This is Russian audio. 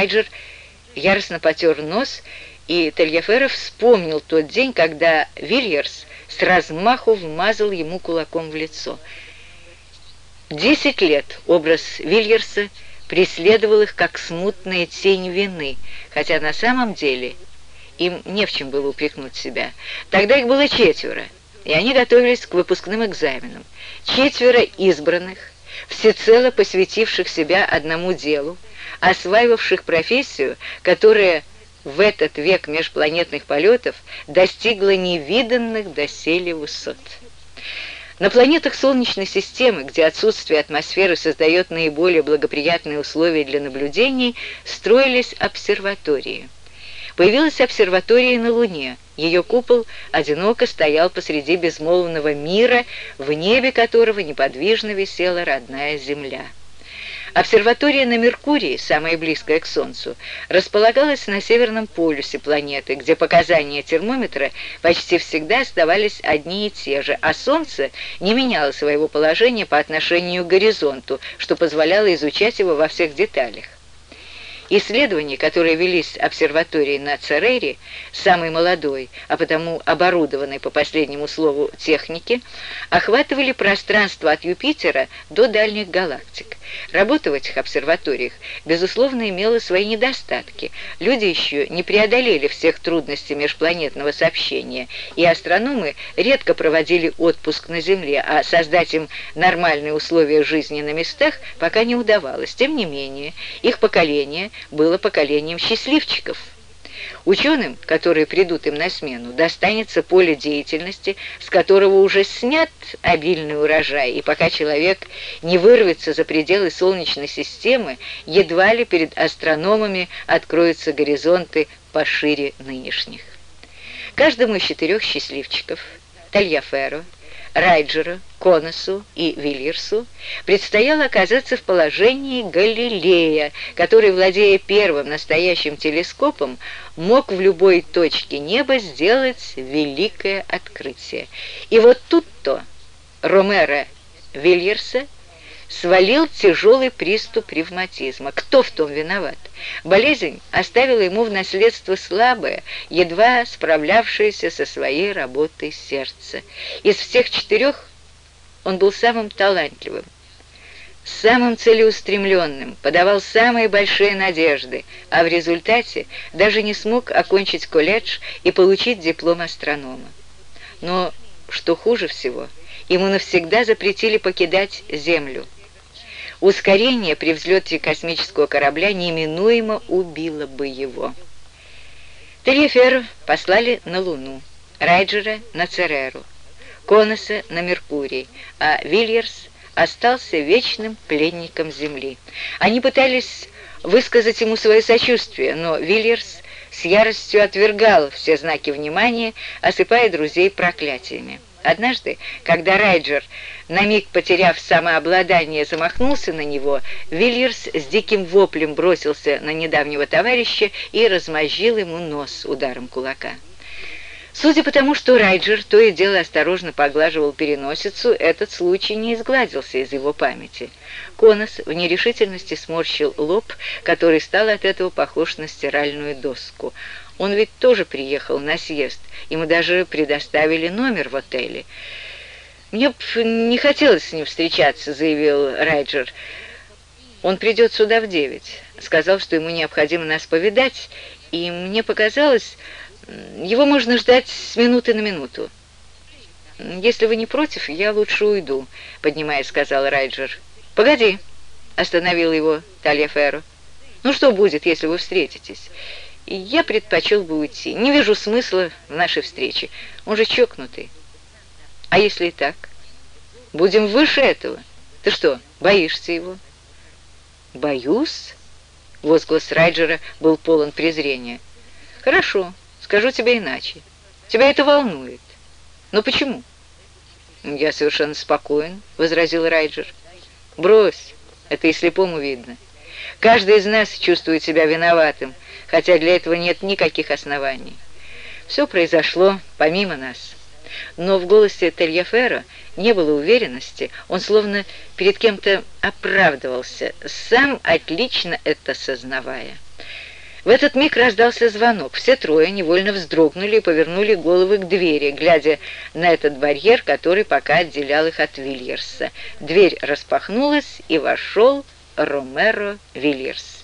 Райджер яростно потер нос, и Тельяферо вспомнил тот день, когда Вильерс с размаху вмазал ему кулаком в лицо. Десять лет образ Вильерса преследовал их как смутная тень вины, хотя на самом деле им не в чем было упрекнуть себя. Тогда их было четверо, и они готовились к выпускным экзаменам. Четверо избранных, всецело посвятивших себя одному делу, осваивавших профессию, которая в этот век межпланетных полетов достигла невиданных доселе высот. На планетах Солнечной системы, где отсутствие атмосферы создает наиболее благоприятные условия для наблюдений, строились обсерватории. Появилась обсерватория на Луне. Ее купол одиноко стоял посреди безмолвного мира, в небе которого неподвижно висела родная Земля. Обсерватория на Меркурии, самая близкая к Солнцу, располагалась на северном полюсе планеты, где показания термометра почти всегда оставались одни и те же, а Солнце не меняло своего положения по отношению к горизонту, что позволяло изучать его во всех деталях. Исследования, которые велись обсерваторией на Церере, самой молодой, а потому оборудованной по последнему слову техники, охватывали пространство от Юпитера до дальних галактик. Работа в этих обсерваториях, безусловно, имела свои недостатки. Люди еще не преодолели всех трудностей межпланетного сообщения, и астрономы редко проводили отпуск на Земле, а создать им нормальные условия жизни на местах пока не удавалось. Тем не менее, их поколение было поколением счастливчиков. Ученым, которые придут им на смену, достанется поле деятельности, с которого уже снят обильный урожай, и пока человек не вырвется за пределы Солнечной системы, едва ли перед астрономами откроются горизонты пошире нынешних. Каждому из четырех счастливчиков, Тальяферо, Райджеру, Коносу и Вильерсу предстояло оказаться в положении Галилея, который, владея первым настоящим телескопом, мог в любой точке неба сделать великое открытие. И вот тут-то Ромеро Вильерса свалил тяжелый приступ ревматизма. Кто в том виноват? Болезнь оставила ему в наследство слабое, едва справлявшееся со своей работой сердце. Из всех четырех он был самым талантливым, самым целеустремленным, подавал самые большие надежды, а в результате даже не смог окончить колледж и получить диплом астронома. Но, что хуже всего, ему навсегда запретили покидать Землю. Ускорение при взлете космического корабля неминуемо убило бы его. Телеферу послали на Луну, Райджера на Цереру, Коноса на Меркурий, а Вильерс остался вечным пленником Земли. Они пытались высказать ему свое сочувствие, но Вильерс с яростью отвергал все знаки внимания, осыпая друзей проклятиями. Однажды, когда Райджер, на миг потеряв самообладание, замахнулся на него, Вильерс с диким воплем бросился на недавнего товарища и размозжил ему нос ударом кулака. Судя по тому, что Райджер то и дело осторожно поглаживал переносицу, этот случай не изгладился из его памяти. Конос в нерешительности сморщил лоб, который стал от этого похож на стиральную доску. Он ведь тоже приехал на съезд. Ему даже предоставили номер в отеле. «Мне б не хотелось с ним встречаться», — заявил Райджер. «Он придет сюда в девять. Сказал, что ему необходимо нас повидать, и мне показалось, его можно ждать с минуты на минуту». «Если вы не против, я лучше уйду», — поднимаясь, сказал Райджер. «Погоди», — остановил его Талья Ферро. «Ну что будет, если вы встретитесь?» я предпочел бы уйти. Не вижу смысла в нашей встрече. Он же чокнутый. А если и так? Будем выше этого. Ты что, боишься его? Боюсь? Возглас Райджера был полон презрения. Хорошо, скажу тебе иначе. Тебя это волнует. Но почему? Я совершенно спокоен, возразил Райджер. Брось, это и слепому видно. Каждый из нас чувствует себя виноватым, хотя для этого нет никаких оснований. Все произошло помимо нас. Но в голосе Тельяфера не было уверенности, он словно перед кем-то оправдывался, сам отлично это сознавая. В этот миг раздался звонок. Все трое невольно вздрогнули и повернули головы к двери, глядя на этот барьер, который пока отделял их от Вильерса. Дверь распахнулась, и вошел Ромеро Вильерс.